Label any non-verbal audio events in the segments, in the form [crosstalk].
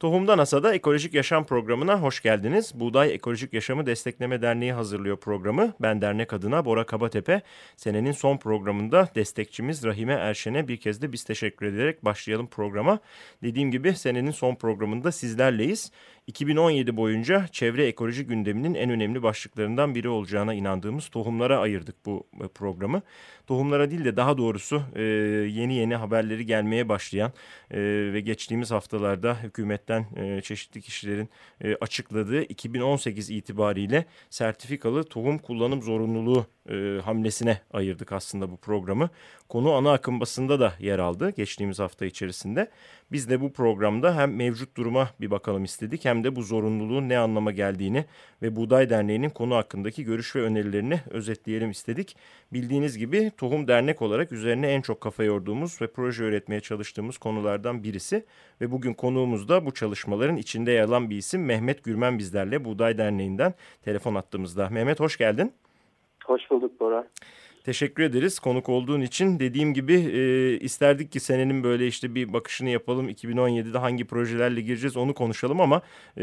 Tohumdan Asada Ekolojik Yaşam programına hoş geldiniz. Buğday Ekolojik Yaşamı Destekleme Derneği hazırlıyor programı. Ben dernek adına Bora Kabatepe. Senenin son programında destekçimiz Rahime Erşen'e bir kez de biz teşekkür ederek başlayalım programa. Dediğim gibi senenin son programında sizlerleyiz. 2017 boyunca çevre ekoloji gündeminin en önemli başlıklarından biri olacağına inandığımız tohumlara ayırdık bu e, programı. Tohumlara değil de daha doğrusu e, yeni yeni haberleri gelmeye başlayan e, ve geçtiğimiz haftalarda hükümetten çeşitli kişilerin açıkladığı 2018 itibariyle sertifikalı tohum kullanım zorunluluğu e, hamlesine ayırdık aslında bu programı. Konu ana akım basında da yer aldı geçtiğimiz hafta içerisinde. Biz de bu programda hem mevcut duruma bir bakalım istedik hem de bu zorunluluğun ne anlama geldiğini ve Buğday Derneği'nin konu hakkındaki görüş ve önerilerini özetleyelim istedik. Bildiğiniz gibi Tohum Dernek olarak üzerine en çok kafa yorduğumuz ve proje üretmeye çalıştığımız konulardan birisi ve bugün konuğumuz da bu çalışmaların içinde yer alan bir isim Mehmet Gürmen bizlerle Buğday Derneği'nden telefon attığımızda. Mehmet hoş geldin. Hoş bulduk Bora. Teşekkür ederiz konuk olduğun için. Dediğim gibi e, isterdik ki senenin böyle işte bir bakışını yapalım. 2017'de hangi projelerle gireceğiz onu konuşalım ama e,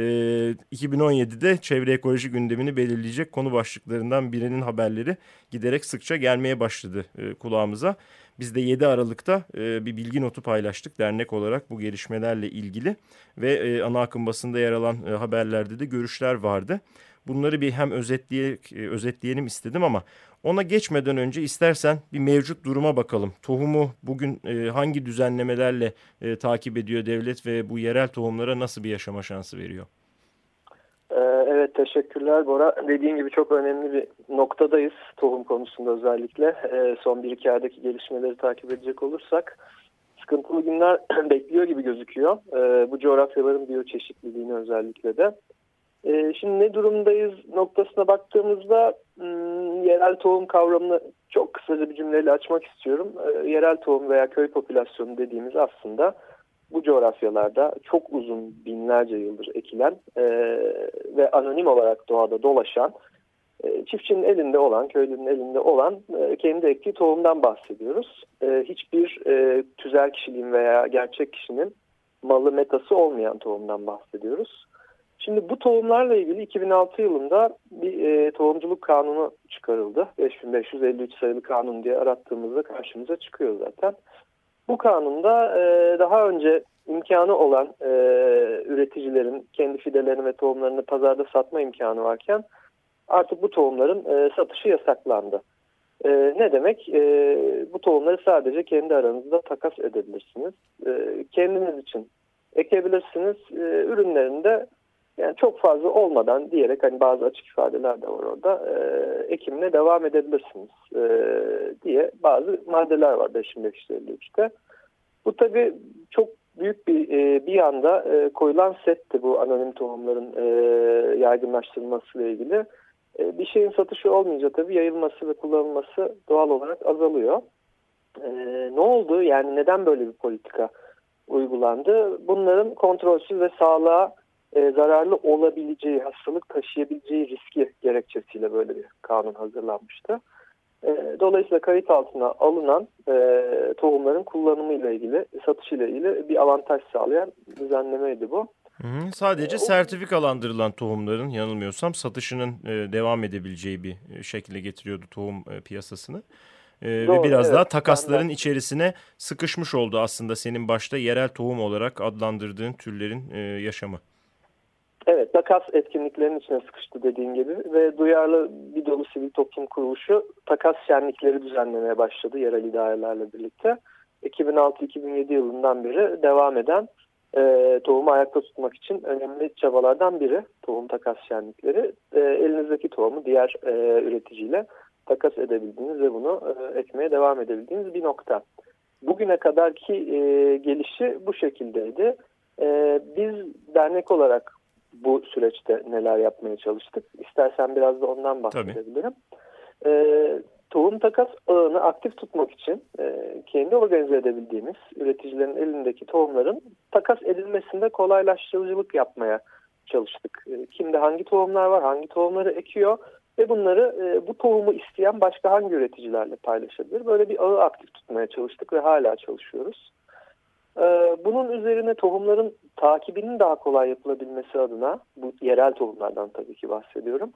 2017'de çevre ekoloji gündemini belirleyecek konu başlıklarından birinin haberleri giderek sıkça gelmeye başladı e, kulağımıza. Biz de 7 Aralık'ta e, bir bilgi notu paylaştık dernek olarak bu gelişmelerle ilgili ve e, ana akım basında yer alan e, haberlerde de görüşler vardı. Bunları bir hem özetleye, özetleyelim istedim ama ona geçmeden önce istersen bir mevcut duruma bakalım. Tohumu bugün e, hangi düzenlemelerle e, takip ediyor devlet ve bu yerel tohumlara nasıl bir yaşama şansı veriyor? Ee, evet teşekkürler Bora. Dediğin gibi çok önemli bir noktadayız tohum konusunda özellikle. Ee, son bir iki aydaki gelişmeleri takip edecek olursak sıkıntılı günler [clears throat] bekliyor gibi gözüküyor. Ee, bu coğrafyaların biyoçeşitliliğini özellikle de. Ee, şimdi ne durumdayız noktasına baktığımızda hmm, yerel tohum kavramını çok kısaca bir cümleyle açmak istiyorum. Ee, yerel tohum veya köy popülasyonu dediğimiz aslında bu coğrafyalarda çok uzun binlerce yıldır ekilen e, ve anonim olarak doğada dolaşan e, çiftçinin elinde olan, köylünün elinde olan e, kendi ektiği tohumdan bahsediyoruz. Hiçbir tüzel kişiliğin veya gerçek kişinin malı metası olmayan tohumdan bahsediyoruz. Şimdi bu tohumlarla ilgili 2006 yılında bir e, tohumculuk kanunu çıkarıldı. 5553 sayılı kanun diye arattığımızda karşımıza çıkıyor zaten. Bu kanunda e, daha önce imkanı olan e, üreticilerin kendi fidelerini ve tohumlarını pazarda satma imkanı varken artık bu tohumların e, satışı yasaklandı. E, ne demek? E, bu tohumları sadece kendi aranızda takas edebilirsiniz. E, kendiniz için ekebilirsiniz. E, ürünlerinde yani çok fazla olmadan diyerek hani bazı açık ifadeler de var orada e, ekimine devam edebilirsiniz e, diye bazı maddeler var 5553'te. Bu tabi çok büyük bir e, bir anda e, koyulan setti bu anonim tohumların e, yaygınlaştırılması ile ilgili. E, bir şeyin satışı olmayınca tabi yayılması ve kullanılması doğal olarak azalıyor. E, ne oldu yani neden böyle bir politika uygulandı? Bunların kontrolsüz ve sağlığa e, zararlı olabileceği, hastalık taşıyabileceği riski gerekçesiyle böyle bir kanun hazırlanmıştı. E, dolayısıyla kayıt altına alınan e, tohumların kullanımıyla ilgili, satışıyla ilgili bir avantaj sağlayan düzenlemeydi bu. Hı hı, sadece sertifikalandırılan tohumların yanılmıyorsam satışının e, devam edebileceği bir şekilde getiriyordu tohum e, piyasasını. E, Doğru, ve biraz evet, daha takasların içerisine sıkışmış oldu aslında senin başta yerel tohum olarak adlandırdığın türlerin e, yaşamı. Evet, takas etkinliklerinin içine sıkıştı dediğin gibi ve duyarlı bir dolu sivil toplum kuruluşu takas şenlikleri düzenlemeye başladı yerel idarelerle birlikte. 2006-2007 yılından beri devam eden e, tohumu ayakta tutmak için önemli çabalardan biri tohum takas şenlikleri. E, elinizdeki tohumu diğer e, üreticiyle takas edebildiğiniz ve bunu e, ekmeye devam edebildiğiniz bir nokta. Bugüne kadarki e, gelişi bu şekildeydi. E, biz dernek olarak bu süreçte neler yapmaya çalıştık. İstersen biraz da ondan bahsedebilirim. Ee, tohum takas ağını aktif tutmak için e, kendi organize edebildiğimiz üreticilerin elindeki tohumların takas edilmesinde kolaylaştırıcılık yapmaya çalıştık. E, kimde hangi tohumlar var, hangi tohumları ekiyor ve bunları e, bu tohumu isteyen başka hangi üreticilerle paylaşabilir? Böyle bir ağı aktif tutmaya çalıştık ve hala çalışıyoruz. E, bunun üzerine tohumların takibinin daha kolay yapılabilmesi adına, bu yerel tohumlardan tabii ki bahsediyorum.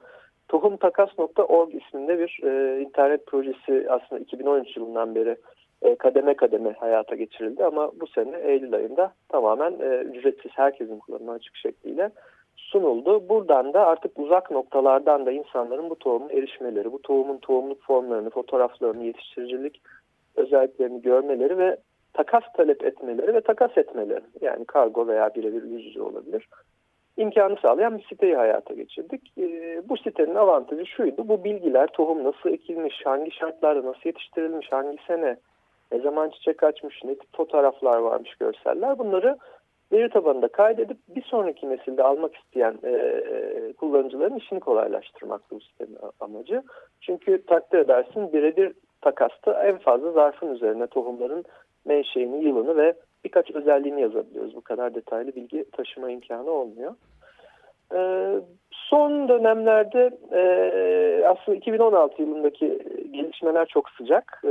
Tohumtakas.org isminde bir e, internet projesi aslında 2013 yılından beri e, kademe kademe hayata geçirildi ama bu sene Eylül ayında tamamen e, ücretsiz herkesin kullanımına açık şekliyle sunuldu. Buradan da artık uzak noktalardan da insanların bu tohumun erişmeleri, bu tohumun tohumluk formlarını, fotoğraflarını, yetiştiricilik özelliklerini görmeleri ve takas talep etmeleri ve takas etmeleri yani kargo veya birebir yüz yüze olabilir imkanı sağlayan bir siteyi hayata geçirdik. E, bu sitenin avantajı şuydu. Bu bilgiler tohum nasıl ekilmiş, hangi şartlarda nasıl yetiştirilmiş, hangi sene, ne zaman çiçek açmış, ne tip fotoğraflar varmış, görseller. Bunları veri tabanında kaydedip bir sonraki nesilde almak isteyen e, e kullanıcıların işini kolaylaştırmak bu sitenin amacı. Çünkü takdir edersin birebir takasta en fazla zarfın üzerine tohumların menşeini, yılını ve birkaç özelliğini yazabiliyoruz. Bu kadar detaylı bilgi taşıma imkanı olmuyor. Ee, son dönemlerde e, aslında 2016 yılındaki gelişmeler çok sıcak. E,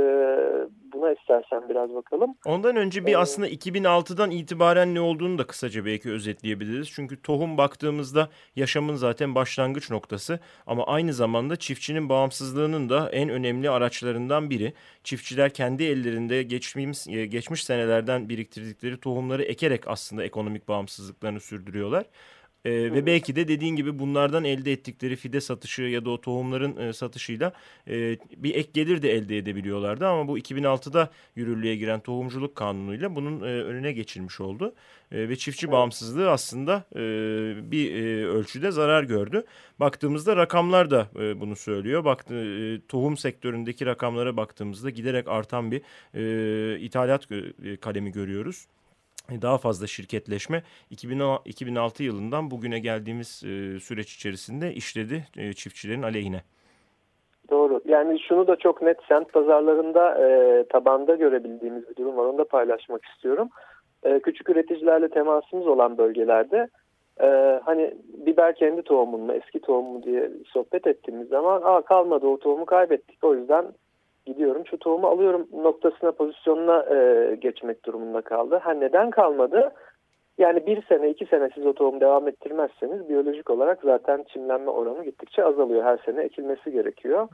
buna istersen biraz bakalım. Ondan önce bir ee, aslında 2006'dan itibaren ne olduğunu da kısaca belki özetleyebiliriz. Çünkü tohum baktığımızda yaşamın zaten başlangıç noktası ama aynı zamanda çiftçinin bağımsızlığının da en önemli araçlarından biri. Çiftçiler kendi ellerinde geçmiş, e, geçmiş senelerden biriktirdikleri tohumları ekerek aslında ekonomik bağımsızlıklarını sürdürüyorlar. E, ve belki de dediğin gibi bunlardan elde ettikleri fide satışı ya da o tohumların e, satışıyla e, bir ek gelir de elde edebiliyorlardı. Ama bu 2006'da yürürlüğe giren tohumculuk kanunuyla bunun e, önüne geçilmiş oldu. E, ve çiftçi evet. bağımsızlığı aslında e, bir e, ölçüde zarar gördü. Baktığımızda rakamlar da e, bunu söylüyor. Baktı, e, tohum sektöründeki rakamlara baktığımızda giderek artan bir e, ithalat e, kalemi görüyoruz daha fazla şirketleşme 2006 yılından bugüne geldiğimiz e, süreç içerisinde işledi e, çiftçilerin aleyhine. Doğru. Yani şunu da çok net sent pazarlarında e, tabanda görebildiğimiz bir durum var. Onu da paylaşmak istiyorum. Küçük üreticilerle temasımız olan bölgelerde hani biber kendi tohumun mu eski tohum mu diye sohbet ettiğimiz zaman Aa, kalmadı o tohumu kaybettik. O yüzden gidiyorum şu tohumu alıyorum noktasına pozisyonuna e, geçmek durumunda kaldı. Ha neden kalmadı? Yani bir sene iki sene siz o tohumu devam ettirmezseniz biyolojik olarak zaten çimlenme oranı gittikçe azalıyor. Her sene ekilmesi gerekiyor.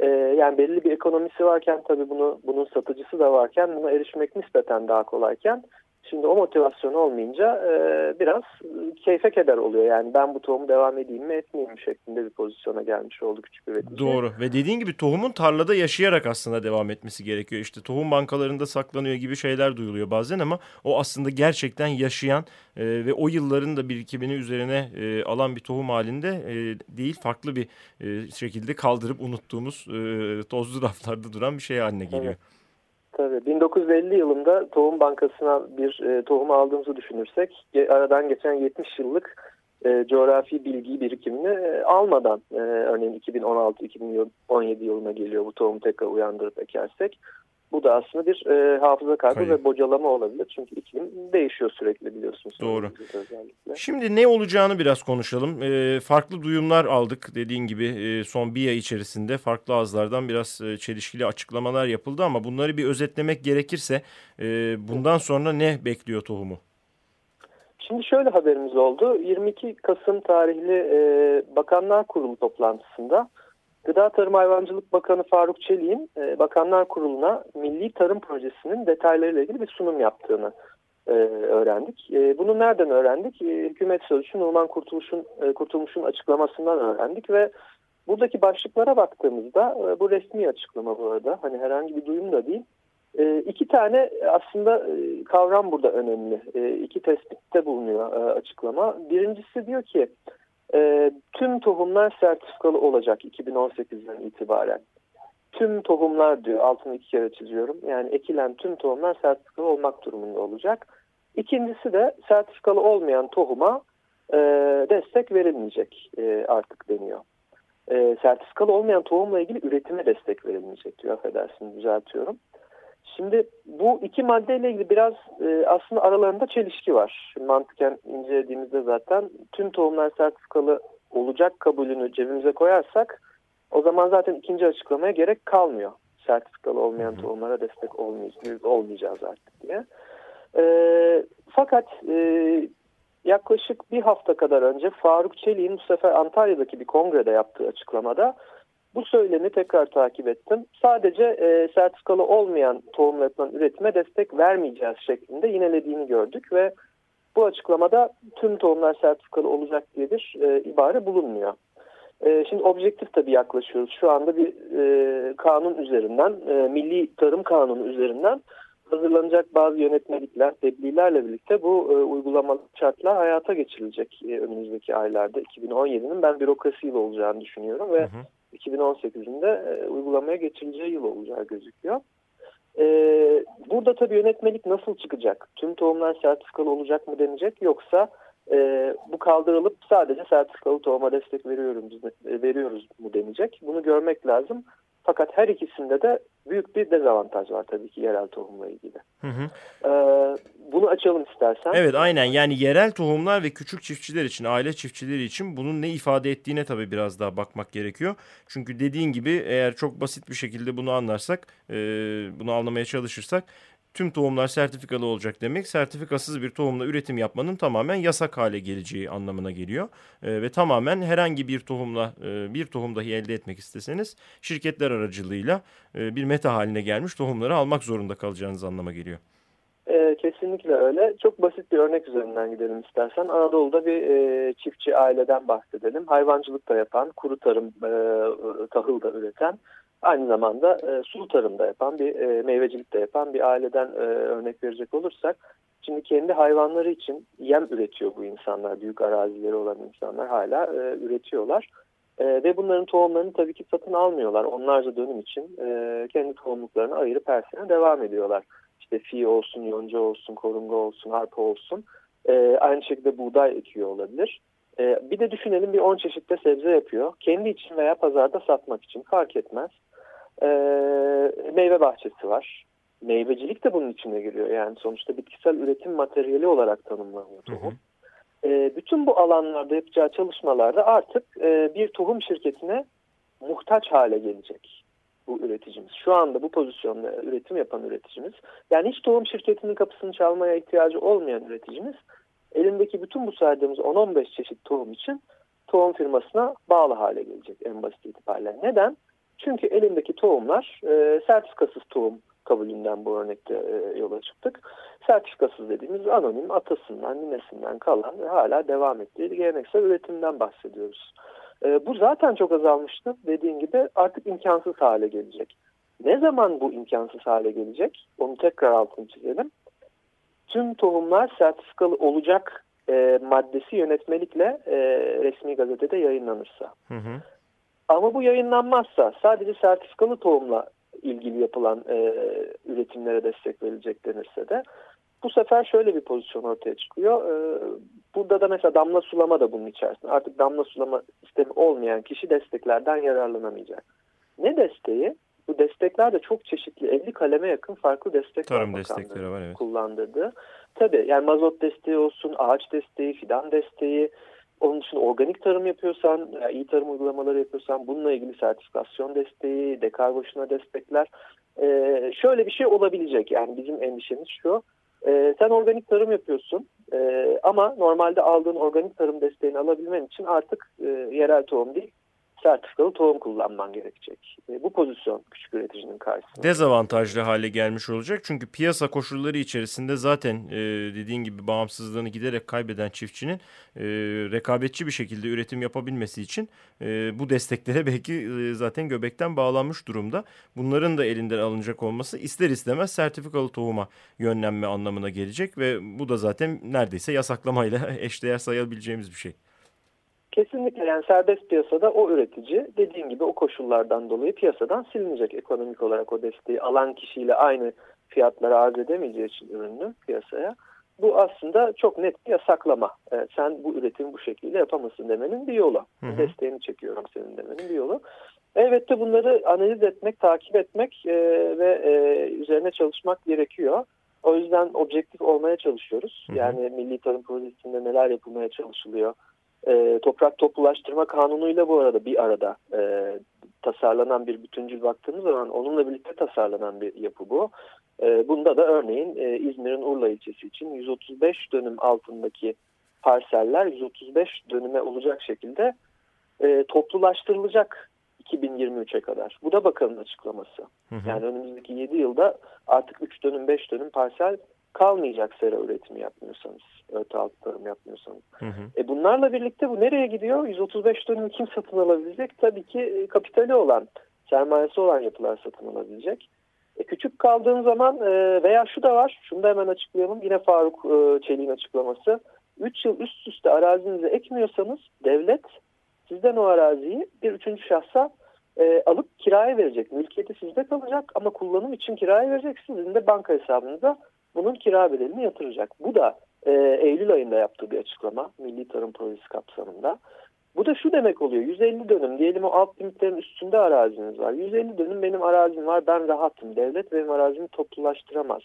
Ee, yani belli bir ekonomisi varken tabii bunu bunun satıcısı da varken buna erişmek nispeten daha kolayken Şimdi o motivasyon olmayınca e, biraz keyfe keder oluyor. Yani ben bu tohumu devam edeyim mi etmeyeyim mi şeklinde bir pozisyona gelmiş oldu küçük üretici. Doğru ve dediğin gibi tohumun tarlada yaşayarak aslında devam etmesi gerekiyor. İşte tohum bankalarında saklanıyor gibi şeyler duyuluyor bazen ama o aslında gerçekten yaşayan e, ve o yılların da birikimini üzerine e, alan bir tohum halinde e, değil farklı bir e, şekilde kaldırıp unuttuğumuz e, tozlu [laughs] raflarda duran bir şey haline geliyor. Evet. Tabii. 1950 yılında Tohum Bankası'na bir e, tohum aldığımızı düşünürsek aradan geçen 70 yıllık e, coğrafi bilgi birikimini e, almadan e, örneğin 2016-2017 yılına geliyor bu tohumu tekrar uyandırıp ekersek bu da aslında bir e, hafıza kaybı Hayır. ve bocalama olabilir. Çünkü iklim değişiyor sürekli biliyorsunuz. Doğru. Şimdi ne olacağını biraz konuşalım. E, farklı duyumlar aldık dediğin gibi e, son bir ay içerisinde farklı ağızlardan biraz e, çelişkili açıklamalar yapıldı ama bunları bir özetlemek gerekirse e, bundan sonra ne bekliyor tohumu? Şimdi şöyle haberimiz oldu. 22 Kasım tarihli e, Bakanlar Kurulu toplantısında Gıda Tarım Hayvancılık Bakanı Faruk Çelik'in e, Bakanlar Kurulu'na Milli Tarım Projesi'nin detaylarıyla ilgili bir sunum yaptığını e, öğrendik. E, bunu nereden öğrendik? E, Hükümet Sözcüsü Numan Kurtuluş'un e, Kurtulmuş'un açıklamasından öğrendik ve buradaki başlıklara baktığımızda e, bu resmi açıklama bu arada hani herhangi bir duyum da değil. E, iki tane aslında e, kavram burada önemli. E, iki tespitte bulunuyor e, açıklama. Birincisi diyor ki e, tüm tohumlar sertifikalı olacak 2018'den itibaren. Tüm tohumlar diyor altını iki kere çiziyorum. Yani ekilen tüm tohumlar sertifikalı olmak durumunda olacak. İkincisi de sertifikalı olmayan tohuma e, destek verilmeyecek e, artık deniyor. e, sertifikalı olmayan tohumla ilgili üretime destek verilmeyecek diyor. Affedersin düzeltiyorum. Şimdi bu iki maddeyle ilgili biraz e, aslında aralarında çelişki var. Şimdi mantıken incelediğimizde zaten tüm tohumlar sertifikalı olacak kabulünü cebimize koyarsak o zaman zaten ikinci açıklamaya gerek kalmıyor. Sertifikalı olmayan tohumlara destek olmayacağız, olmayacağız artık diye. E, fakat e, yaklaşık bir hafta kadar önce Faruk Çelik'in bu sefer Antalya'daki bir kongrede yaptığı açıklamada bu söylemi tekrar takip ettim. Sadece e, sertifikalı olmayan tohumla yapılan üretime destek vermeyeceğiz şeklinde yinelediğini gördük ve bu açıklamada tüm tohumlar sertifikalı olacak diye bir e, ibare bulunmuyor. E, şimdi objektif tabii yaklaşıyoruz. Şu anda bir e, kanun üzerinden, e, Milli Tarım Kanunu üzerinden hazırlanacak bazı yönetmelikler, tebliğlerle birlikte bu e, uygulamalı şartlar hayata geçirilecek e, önümüzdeki aylarda. 2017'nin ben bürokrasi yılı olacağını düşünüyorum ve hı hı. 2018'in de e, uygulamaya geçirileceği yıl olacağı gözüküyor. E, burada tabii yönetmelik nasıl çıkacak? Tüm tohumlar sertifikalı olacak mı denecek yoksa e, bu kaldırılıp sadece sertifikalı tohuma destek veriyoruz, veriyoruz mu denecek? Bunu görmek lazım. Fakat her ikisinde de büyük bir dezavantaj var tabii ki yerel tohumla ilgili. Hı hı. Ee, açalım istersen. Evet aynen yani yerel tohumlar ve küçük çiftçiler için, aile çiftçileri için bunun ne ifade ettiğine tabii biraz daha bakmak gerekiyor. Çünkü dediğin gibi eğer çok basit bir şekilde bunu anlarsak, e, bunu anlamaya çalışırsak tüm tohumlar sertifikalı olacak demek sertifikasız bir tohumla üretim yapmanın tamamen yasak hale geleceği anlamına geliyor. E, ve tamamen herhangi bir tohumla e, bir tohum dahi elde etmek isteseniz şirketler aracılığıyla e, bir meta haline gelmiş tohumları almak zorunda kalacağınız anlama geliyor. E, kesinlikle öyle. Çok basit bir örnek üzerinden gidelim istersen. Anadolu'da bir e, çiftçi aileden bahsedelim. Hayvancılık da yapan, kuru tarım e, tahıl da üreten Aynı zamanda e, sulu tarımda yapan bir e, meyvecilik de yapan bir aileden e, örnek verecek olursak şimdi kendi hayvanları için yem üretiyor bu insanlar. Büyük arazileri olan insanlar hala e, üretiyorlar. E, ve bunların tohumlarını tabii ki satın almıyorlar. Onlarca dönüm için e, kendi tohumluklarını ayırıp her sene devam ediyorlar. İşte fi olsun, yonca olsun, korunga olsun, arpa olsun. E, aynı şekilde buğday ekiyor olabilir. E, bir de düşünelim bir 10 çeşitte sebze yapıyor. Kendi için veya pazarda satmak için fark etmez e, meyve bahçesi var. Meyvecilik de bunun içine giriyor. Yani sonuçta bitkisel üretim materyali olarak tanımlanıyor tohum. Hı hı. E, bütün bu alanlarda yapacağı çalışmalarda artık e, bir tohum şirketine muhtaç hale gelecek bu üreticimiz. Şu anda bu pozisyonda üretim yapan üreticimiz. Yani hiç tohum şirketinin kapısını çalmaya ihtiyacı olmayan üreticimiz elindeki bütün bu saydığımız 10-15 çeşit tohum için tohum firmasına bağlı hale gelecek en basit itibariyle. Neden? Çünkü elindeki tohumlar e, sertifikasız tohum kabulünden bu örnekte e, yola çıktık. Sertifikasız dediğimiz anonim atasından, ninesinden kalan ve hala devam ettiği geleneksel üretimden bahsediyoruz. E, bu zaten çok azalmıştı. Dediğin gibi artık imkansız hale gelecek. Ne zaman bu imkansız hale gelecek? Onu tekrar altını çizelim. Tüm tohumlar sertifikalı olacak e, maddesi yönetmelikle e, resmi gazetede yayınlanırsa. Hı hı. Ama bu yayınlanmazsa sadece sertifikalı tohumla ilgili yapılan e, üretimlere destek verilecek denirse de bu sefer şöyle bir pozisyon ortaya çıkıyor. E, burada da mesela damla sulama da bunun içerisinde. Artık damla sulama sistemi olmayan kişi desteklerden yararlanamayacak. Ne desteği? Bu destekler de çok çeşitli 50 kaleme yakın farklı destek Tarım destekleri var evet. kullandırdı. Tabii yani mazot desteği olsun, ağaç desteği, fidan desteği, onun için organik tarım yapıyorsan, iyi tarım uygulamaları yapıyorsan bununla ilgili sertifikasyon desteği, dekarboşuna destekler. Ee, şöyle bir şey olabilecek yani bizim endişemiz şu. Ee, sen organik tarım yapıyorsun. Ee, ama normalde aldığın organik tarım desteğini alabilmen için artık e, yerel tohum değil sertifikalı tohum kullanman gerekecek. E, bu pozisyon küçük üreticinin karşısında. Dezavantajlı hale gelmiş olacak. Çünkü piyasa koşulları içerisinde zaten e, dediğin gibi bağımsızlığını giderek kaybeden çiftçinin e, rekabetçi bir şekilde üretim yapabilmesi için e, bu desteklere [laughs] belki e, zaten göbekten bağlanmış durumda. Bunların da elinden alınacak olması ister istemez sertifikalı tohuma yönlenme anlamına gelecek ve bu da zaten neredeyse yasaklamayla [laughs] eşdeğer sayabileceğimiz bir şey. Kesinlikle yani serbest piyasada o üretici dediğim gibi o koşullardan dolayı piyasadan silinecek ekonomik olarak o desteği alan kişiyle aynı fiyatlara arz edemeyeceği için ürünü piyasaya. Bu aslında çok net bir yasaklama. E, sen bu üretimi bu şekilde yapamazsın demenin bir yolu. Hı hı. Desteğini çekiyorum senin demenin bir yolu. Elbette bunları analiz etmek, takip etmek e, ve e, üzerine çalışmak gerekiyor. O yüzden objektif olmaya çalışıyoruz. Hı hı. Yani Milli Tarım Projesi'nde neler yapılmaya çalışılıyor. E, toprak toplulaştırma kanunuyla bu arada bir arada e, tasarlanan bir bütüncül baktığımız zaman onunla birlikte tasarlanan bir yapı bu. E, bunda da örneğin e, İzmir'in Urla ilçesi için 135 dönüm altındaki parseller 135 dönüme olacak şekilde e, toplulaştırılacak 2023'e kadar. Bu da bakanın açıklaması. Hı hı. Yani önümüzdeki 7 yılda artık 3 dönüm 5 dönüm parsel kalmayacak sera üretimi yapmıyorsanız, örtü altı tarım yapmıyorsanız. Hı hı. E bunlarla birlikte bu nereye gidiyor? 135 dönüm kim satın alabilecek? Tabii ki e, kapitali olan, sermayesi olan yapılar satın alabilecek. E küçük kaldığın zaman e, veya şu da var, şunu da hemen açıklayalım. Yine Faruk e, Çelik'in açıklaması. 3 yıl üst üste arazinizi ekmiyorsanız devlet sizden o araziyi bir üçüncü şahsa e, alıp kiraya verecek. Mülkiyeti sizde kalacak ama kullanım için kiraya verecek. Sizin de banka hesabınıza bunun kira bedelini yatıracak. Bu da e, Eylül ayında yaptığı bir açıklama Milli Tarım Projesi kapsamında. Bu da şu demek oluyor 150 dönüm diyelim o alt limitlerin üstünde araziniz var. 150 dönüm benim arazim var ben rahatım devlet benim arazimi toplulaştıramaz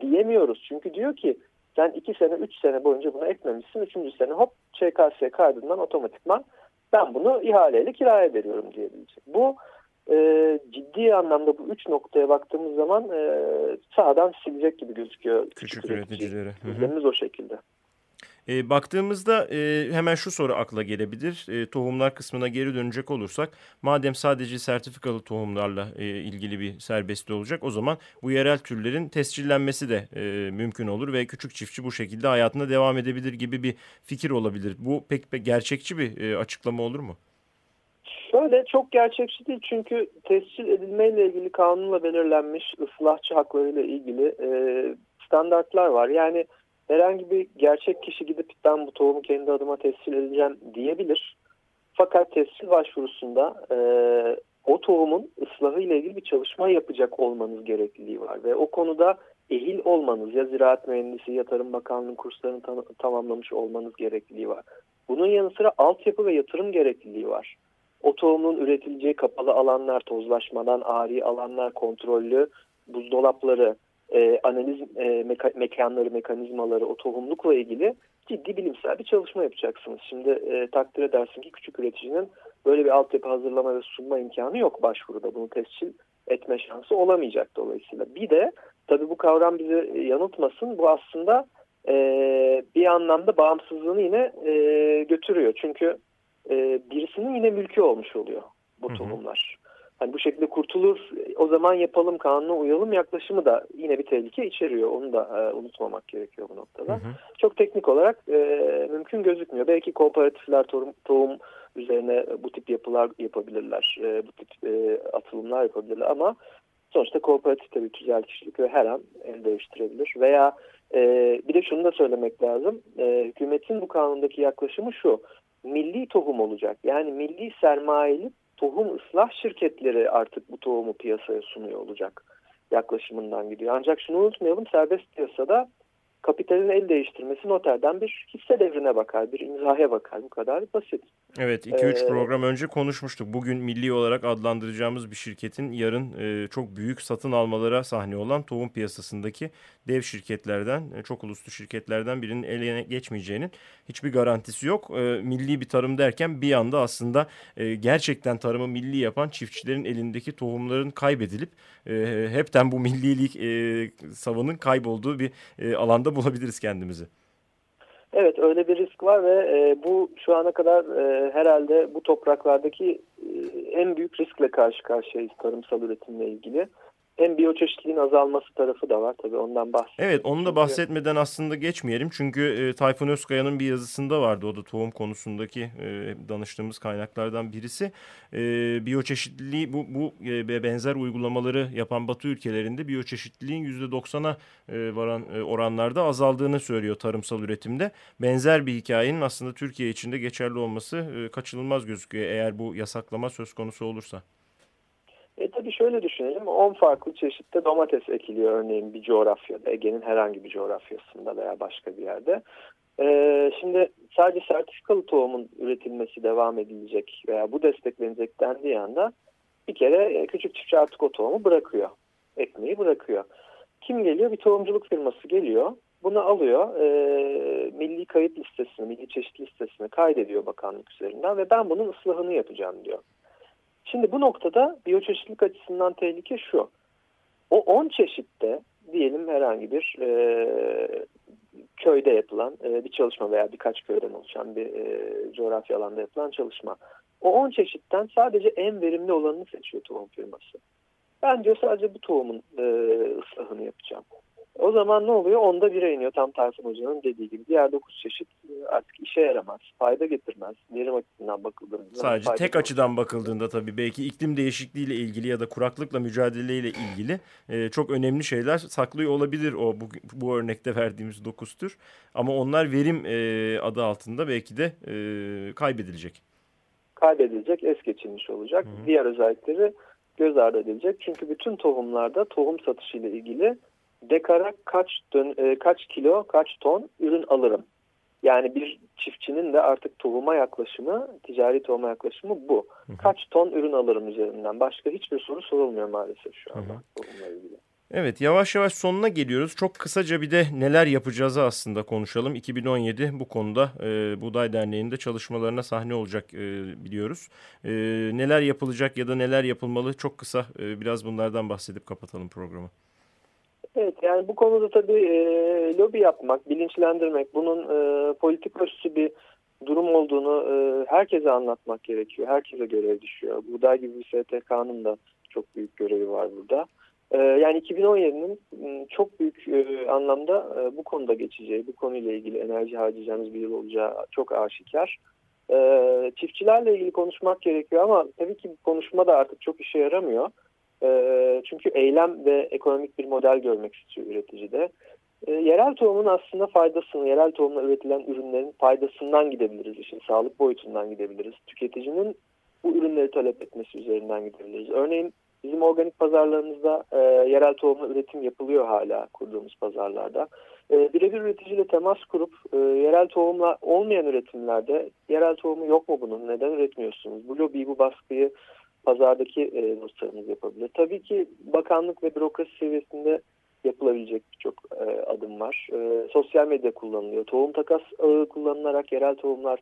diyemiyoruz. Çünkü diyor ki sen 2 sene 3 sene boyunca bunu ekmemişsin 3. sene hop ÇKS kaydından otomatikman ben bunu ihaleyle kiraya veriyorum diyebilecek. Bu e, ciddi anlamda bu üç noktaya baktığımız zaman e, sağdan silecek gibi gözüküyor. Küçük, küçük üreticileri. Üzerimiz o şekilde. E, baktığımızda e, hemen şu soru akla gelebilir. E, tohumlar kısmına geri dönecek olursak madem sadece sertifikalı tohumlarla e, ilgili bir serbestli olacak o zaman bu yerel türlerin tescillenmesi de e, mümkün olur ve küçük çiftçi bu şekilde hayatına devam edebilir gibi bir fikir olabilir. Bu pek, pek gerçekçi bir e, açıklama olur mu? Şöyle çok gerçekçi değil çünkü tescil edilmeyle ilgili kanunla belirlenmiş ıslahçı haklarıyla ilgili e, standartlar var. Yani herhangi bir gerçek kişi gidip ben bu tohumu kendi adıma tescil edeceğim diyebilir. Fakat tescil başvurusunda e, o tohumun ıslahı ile ilgili bir çalışma yapacak olmanız gerekliliği var. Ve o konuda ehil olmanız ya ziraat mühendisi ya Tarım Bakanlığı kurslarını tam tamamlamış olmanız gerekliliği var. Bunun yanı sıra altyapı ve yatırım gerekliliği var. O tohumun üretileceği kapalı alanlar, tozlaşmadan ari alanlar, kontrollü buzdolapları, e, analiz e, meka mekanları, mekanizmaları, o tohumlukla ilgili ciddi bilimsel bir çalışma yapacaksınız. Şimdi e, takdir edersin ki küçük üreticinin böyle bir altyapı hazırlama ve sunma imkanı yok başvuruda. Bunu tescil etme şansı olamayacak dolayısıyla. Bir de tabii bu kavram bizi yanıltmasın. Bu aslında e, bir anlamda bağımsızlığını yine e, götürüyor. Çünkü e, birisinin yine mülkü olmuş oluyor bu tohumlar. Hani bu şekilde kurtulur o zaman yapalım kanuna uyalım yaklaşımı da yine bir tehlike içeriyor. Onu da e, unutmamak gerekiyor bu noktada. Hı hı. Çok teknik olarak e, mümkün gözükmüyor. Belki kooperatifler tohum, tohum üzerine bu tip yapılar yapabilirler. E, bu tip e, atılımlar yapabilirler ama sonuçta kooperatif tabii tüzel kişilik ve her an el değiştirebilir. Veya e, bir de şunu da söylemek lazım. E, hükümetin bu kanundaki yaklaşımı şu milli tohum olacak. Yani milli sermayeli tohum ıslah şirketleri artık bu tohumu piyasaya sunuyor olacak yaklaşımından gidiyor. Ancak şunu unutmayalım serbest piyasada kapitalin el değiştirmesi noterden bir hisse devrine bakar, bir imzaya bakar. Bu kadar basit. Evet 2-3 ee, program önce konuşmuştuk. Bugün milli olarak adlandıracağımız bir şirketin yarın e, çok büyük satın almalara sahne olan tohum piyasasındaki dev şirketlerden, e, çok uluslu şirketlerden birinin eline geçmeyeceğinin hiçbir garantisi yok. E, milli bir tarım derken bir anda aslında e, gerçekten tarımı milli yapan çiftçilerin elindeki tohumların kaybedilip e, hepten bu millilik e, savının kaybolduğu bir e, alanda bulabiliriz kendimizi. Evet öyle bir risk var ve e, bu şu ana kadar e, herhalde bu topraklardaki e, en büyük riskle karşı karşıyayız tarımsal üretimle ilgili hem biyoçeşitliliğin azalması tarafı da var tabii ondan bahsedelim. Evet onu da bahsetmeden aslında geçmeyelim. Çünkü e, Tayfun Özkaya'nın bir yazısında vardı o da tohum konusundaki e, danıştığımız kaynaklardan birisi. E, biyoçeşitliliği bu, bu e, benzer uygulamaları yapan Batı ülkelerinde biyoçeşitliliğin %90'a e, varan e, oranlarda azaldığını söylüyor tarımsal üretimde. Benzer bir hikayenin aslında Türkiye için de geçerli olması e, kaçınılmaz gözüküyor eğer bu yasaklama söz konusu olursa. E, Hadi şöyle düşünelim 10 farklı çeşitte domates ekiliyor örneğin bir coğrafyada Ege'nin herhangi bir coğrafyasında veya başka bir yerde. Ee, şimdi sadece sertifikalı tohumun üretilmesi devam edilecek veya bu desteklenecek dendiği anda bir kere e, küçük çiftçi artık o tohumu bırakıyor. Ekmeği bırakıyor. Kim geliyor? Bir tohumculuk firması geliyor. Bunu alıyor, e, milli kayıt listesini, milli çeşit listesini kaydediyor bakanlık üzerinden ve ben bunun ıslahını yapacağım diyor. Şimdi bu noktada biyoçeşitlilik açısından tehlike şu. O 10 çeşitte diyelim herhangi bir e, köyde yapılan e, bir çalışma veya birkaç köyden oluşan bir e, coğrafya alanda yapılan çalışma. O 10 çeşitten sadece en verimli olanını seçiyor tohum firması. Ben diyor sadece bu tohumun e, ıslahını yapacağım. O zaman ne oluyor? Onda bire iniyor tam Tayfun Hoca'nın dediği gibi. Diğer dokuz çeşit e, artık işe yaramaz, fayda getirmez. Verim açısından bakıldığında. Sadece tek açıdan bakıldığında tabii belki iklim değişikliğiyle ilgili ya da kuraklıkla mücadeleyle ilgili e, çok önemli şeyler saklıyor olabilir o bu, bu örnekte verdiğimiz dokuz tür. Ama onlar verim e, adı altında belki de e, kaybedilecek. Kaybedilecek, es geçilmiş olacak. Hı hı. Diğer özellikleri göz ardı edilecek. Çünkü bütün tohumlarda tohum satışı ile ilgili dekara kaç, dön, e, kaç kilo, kaç ton ürün alırım. Yani bir çiftçinin de artık tohuma yaklaşımı, ticari tohuma yaklaşımı bu. Hı hı. Kaç ton ürün alırım üzerinden. Başka hiçbir soru sorulmuyor maalesef şu anda hı hı. tohumla ilgili. Evet yavaş yavaş sonuna geliyoruz. Çok kısaca bir de neler yapacağızı aslında konuşalım. 2017 bu konuda e, Buğday Derneği'nde çalışmalarına sahne olacak e, biliyoruz. E, neler yapılacak ya da neler yapılmalı çok kısa e, biraz bunlardan bahsedip kapatalım programı. Evet yani bu konuda tabii e, lobi yapmak, bilinçlendirmek, bunun e, politik ölçüsü bir durum olduğunu e, herkese anlatmak gerekiyor. Herkese görev düşüyor. Buğday gibi bir STK'nın da çok büyük görevi var burada. E, yani 2017'nin çok büyük e, anlamda e, bu konuda geçeceği, bu konuyla ilgili enerji harcayacağımız bir yıl olacağı çok aşikar. E, çiftçilerle ilgili konuşmak gerekiyor ama tabii ki konuşma da artık çok işe yaramıyor. Ee, çünkü eylem ve ekonomik bir model görmek istiyor üreticide. E, yerel tohumun aslında faydasını, yerel tohumla üretilen ürünlerin faydasından gidebiliriz. İşin sağlık boyutundan gidebiliriz. Tüketicinin bu ürünleri talep etmesi üzerinden gidebiliriz. Örneğin bizim organik pazarlarımızda e, yerel tohumla üretim yapılıyor hala kurduğumuz pazarlarda. E, Birebir üreticiyle temas kurup e, yerel tohumla olmayan üretimlerde yerel tohumu yok mu bunun, neden üretmiyorsunuz? Bu lobiyi, bu baskıyı pazardaki e, dostlarımız yapabilir. Tabii ki bakanlık ve bürokrasi seviyesinde yapılabilecek birçok e, adım var. E, sosyal medya kullanılıyor. Tohum takas ağı kullanılarak yerel tohumlar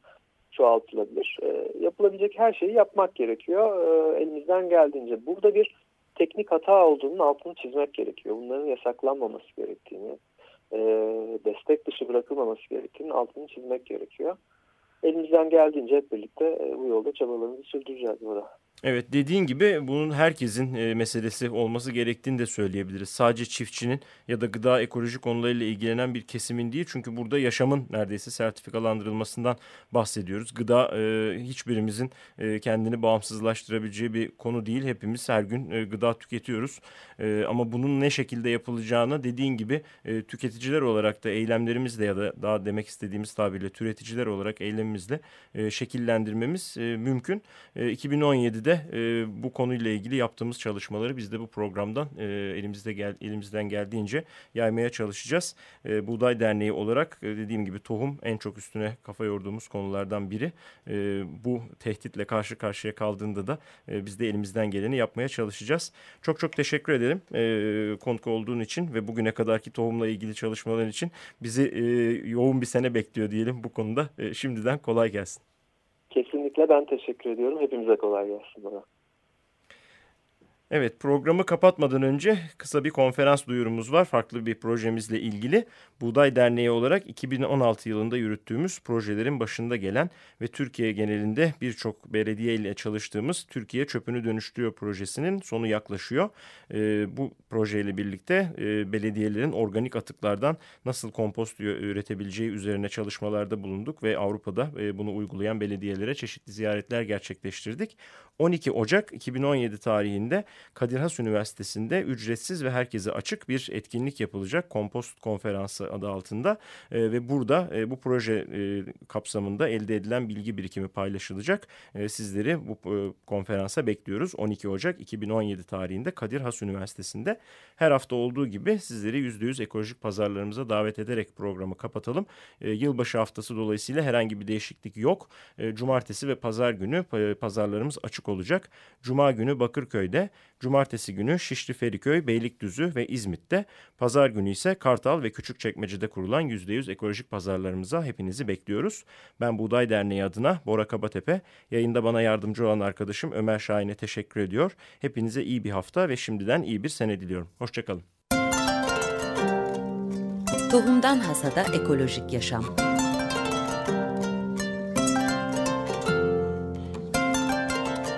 çoğaltılabilir. E, yapılabilecek her şeyi yapmak gerekiyor e, elimizden geldiğince. Burada bir teknik hata olduğunun altını çizmek gerekiyor. Bunların yasaklanmaması gerektiğini, e, destek dışı bırakılmaması gerektiğini altını çizmek gerekiyor. Elimizden geldiğince hep birlikte e, bu yolda çabalarımızı sürdüreceğiz burada. Evet dediğin gibi bunun herkesin e, meselesi olması gerektiğini de söyleyebiliriz. Sadece çiftçinin ya da gıda ekoloji konularıyla ilgilenen bir kesimin değil. Çünkü burada yaşamın neredeyse sertifikalandırılmasından bahsediyoruz. Gıda e, hiçbirimizin e, kendini bağımsızlaştırabileceği bir konu değil. Hepimiz her gün e, gıda tüketiyoruz. E, ama bunun ne şekilde yapılacağını dediğin gibi e, tüketiciler olarak da eylemlerimizle ya da daha demek istediğimiz tabirle türeticiler olarak eylemimizle e, şekillendirmemiz e, mümkün. E, 2017'de de e, bu konuyla ilgili yaptığımız çalışmaları biz de bu programdan e, elimizde gel, elimizden geldiğince yaymaya çalışacağız. E, Buğday Derneği olarak e, dediğim gibi tohum en çok üstüne kafa yorduğumuz konulardan biri. E, bu tehditle karşı karşıya kaldığında da e, biz de elimizden geleni yapmaya çalışacağız. Çok çok teşekkür ederim e, konuk olduğun için ve bugüne kadarki tohumla ilgili çalışmaların için bizi e, yoğun bir sene bekliyor diyelim bu konuda. E, şimdiden kolay gelsin. Kesinlikle ben teşekkür ediyorum. Hepimize kolay gelsin bana. Evet programı kapatmadan önce kısa bir konferans duyurumuz var farklı bir projemizle ilgili. Buğday Derneği olarak 2016 yılında yürüttüğümüz projelerin başında gelen ve Türkiye genelinde birçok belediye ile çalıştığımız Türkiye Çöpünü Dönüştürüyor projesinin sonu yaklaşıyor. E, bu projeyle birlikte e, belediyelerin organik atıklardan nasıl kompost üretebileceği üzerine çalışmalarda bulunduk ve Avrupa'da e, bunu uygulayan belediyelere çeşitli ziyaretler gerçekleştirdik. 12 Ocak 2017 tarihinde Kadir Has Üniversitesi'nde ücretsiz ve herkese açık bir etkinlik yapılacak. Kompost Konferansı adı altında e, ve burada e, bu proje e, kapsamında elde edilen bilgi birikimi paylaşılacak. E, sizleri bu e, konferansa bekliyoruz. 12 Ocak 2017 tarihinde Kadir Has Üniversitesi'nde her hafta olduğu gibi sizleri %100 ekolojik pazarlarımıza davet ederek programı kapatalım. E, yılbaşı haftası dolayısıyla herhangi bir değişiklik yok. E, cumartesi ve pazar günü e, pazarlarımız açık olacak. Cuma günü Bakırköy'de, cumartesi günü Şişli Feriköy, Beylikdüzü ve İzmit'te, pazar günü ise Kartal ve Küçükçekmece'de kurulan %100 ekolojik pazarlarımıza hepinizi bekliyoruz. Ben Buğday Derneği adına Bora Kabatepe, yayında bana yardımcı olan arkadaşım Ömer Şahin'e teşekkür ediyor. Hepinize iyi bir hafta ve şimdiden iyi bir sene diliyorum. Hoşçakalın. Tohumdan Hasada Ekolojik Yaşam